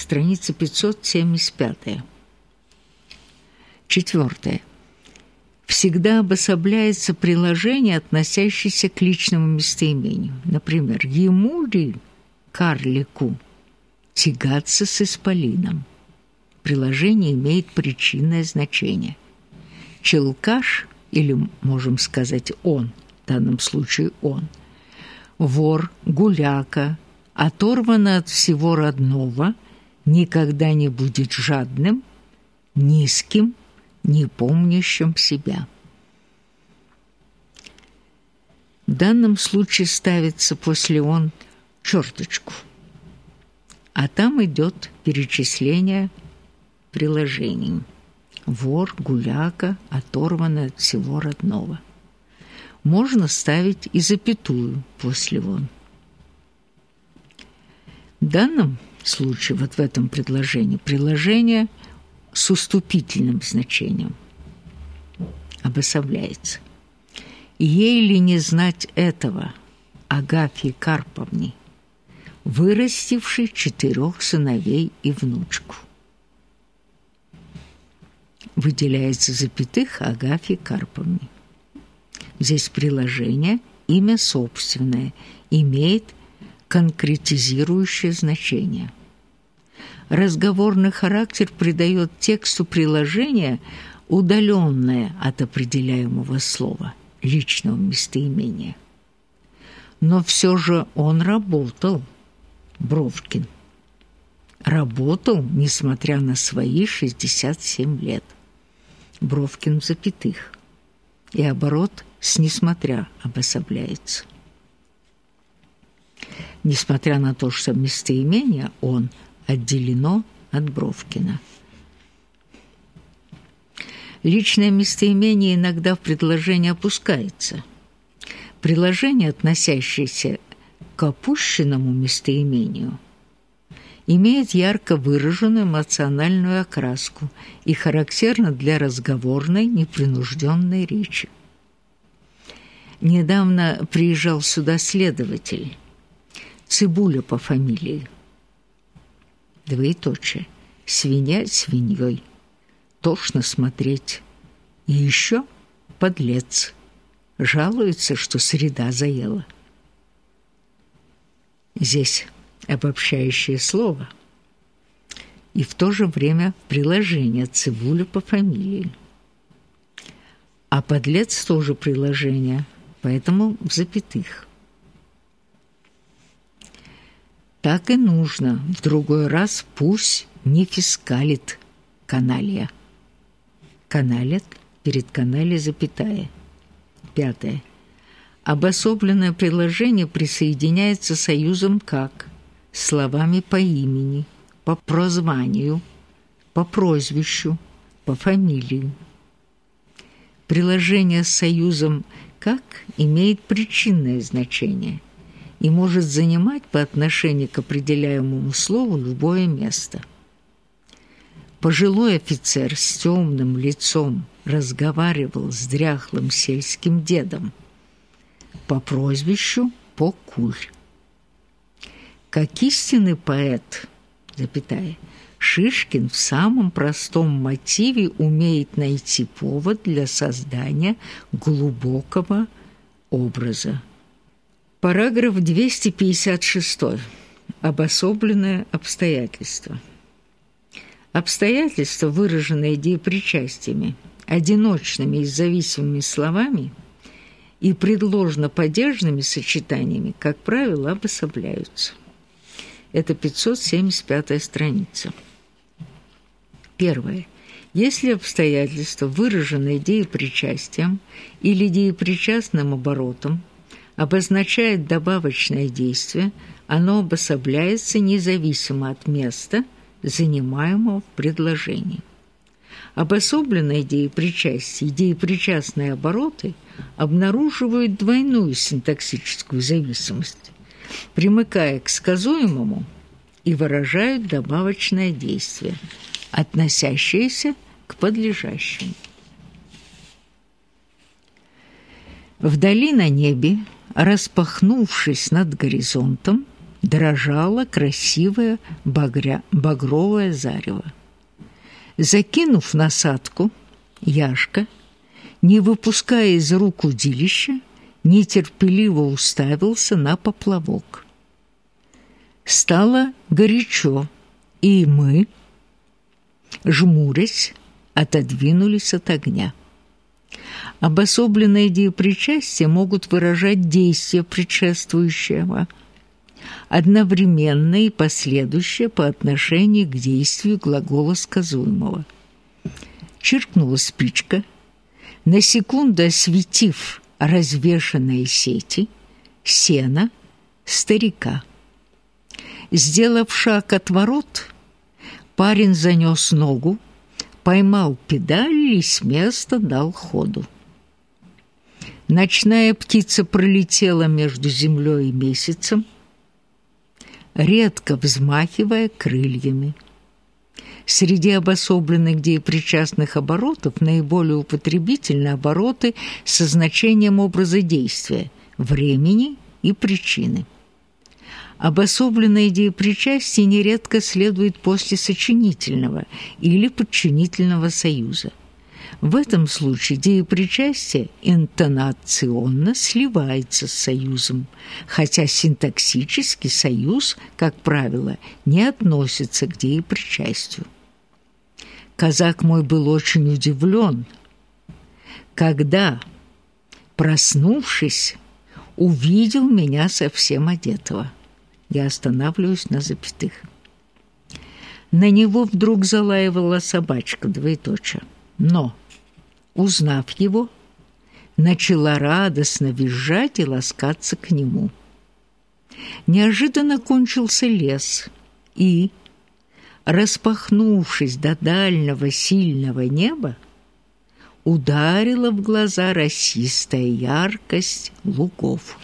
страница 575. Четвертое. Всегда обособляется приложение, относящееся к личному местоимению. Например, «Ему ли, карлику, тягаться с исполином?» Приложение имеет причинное значение. Челкаш, или, можем сказать, он, в данном случае он, вор, гуляка, оторвано от всего родного, никогда не будет жадным, низким, не помнящим себя. В данном случае ставится после «он» черточку, а там идет перечисление приложений. Вор, гуляка, оторванный от всего родного. Можно ставить и запятую после «он». В данном случае, вот в этом предложении, приложение – с уступительным значением обособляется. Ей ли не знать этого Агафьи Карповне, вырастившей четырех сыновей и внучку? Выделяется запятых Агафьи Карповне. Здесь приложение имя собственное имеет конкретизирующее значение – разговорный характер придает тексту приложения удаленное от определяемого слова, личного местоимения. Но все же он работал, Бровкин. Работал, несмотря на свои 67 лет. Бровкин в запятых. И оборот с «несмотря» обособляется. Несмотря на то, что местоимение он – отделено от Бровкина. Личное местоимение иногда в предложении опускается. Приложение, относящееся к опущенному местоимению, имеет ярко выраженную эмоциональную окраску и характерно для разговорной, непринужденной речи. Недавно приезжал сюда следователь, Цибуля по фамилии двоеточие, свинья свиньей, тошно смотреть. И еще подлец, жалуется, что среда заела. Здесь обобщающее слово и в то же время приложение цибуля по фамилии. А подлец тоже приложение, поэтому в запятых. Так и нужно. В другой раз пусть не фискалит каналья. Каналит перед канале запятая. Пятое. Обособленное приложение присоединяется союзом как словами по имени, по прозванию, по прозвищу, по фамилии. Приложение с союзом «как» имеет причинное значение – и может занимать по отношению к определяемому слову любое место. Пожилой офицер с темным лицом разговаривал с дряхлым сельским дедом по прозвищу Покуль. Как истинный поэт, запятая, Шишкин в самом простом мотиве умеет найти повод для создания глубокого образа. Параграф 256. Обособленное обстоятельство. Обстоятельства, выраженные деепричастиями, одиночными и зависимыми словами и предложно-падежными сочетаниями, как правило, обособляются. Это 575 страница. Первое. Если обстоятельства, выраженные деепричастием или деепричастным оборотом, обозначает добавочное действие, оно обособляется независимо от места, занимаемого в предложении. Обособленные идеи причастия, идеи причастные обороты обнаруживают двойную синтаксическую зависимость, примыкая к сказуемому и выражают добавочное действие, относящееся к подлежащему. Вдали на небе распахнувшись над горизонтом, дрожало красивое багря... багровое зарево. Закинув насадку, Яшка, не выпуская из рук удилища, нетерпеливо уставился на поплавок. Стало горячо, и мы, жмурясь, отодвинулись от огня. Обособленные деепричастия могут выражать действие предшествующего, одновременно и последующее по отношению к действию глагола сказуемого. Чиркнула спичка, на секунду осветив развешанные сети, сена, старика. Сделав шаг от ворот, парень занёс ногу, поймал педаль и с места дал ходу. Ночная птица пролетела между землей и месяцем, редко взмахивая крыльями. Среди обособленных деепричастных оборотов наиболее употребительны обороты со значением образа действия, времени и причины. Обособленное деепричастие нередко следует после сочинительного или подчинительного союза. В этом случае деепричастие интонационно сливается с союзом, хотя синтаксический союз, как правило, не относится к деепричастию. Казак мой был очень удивлен, когда, проснувшись, увидел меня совсем одетого. Я останавливаюсь на запятых. На него вдруг залаивала собачка, двоеточие. Но узнав его, начала радостно визжать и ласкаться к нему. Неожиданно кончился лес, и, распахнувшись до дальнего сильного неба, ударила в глаза расистая яркость лугов.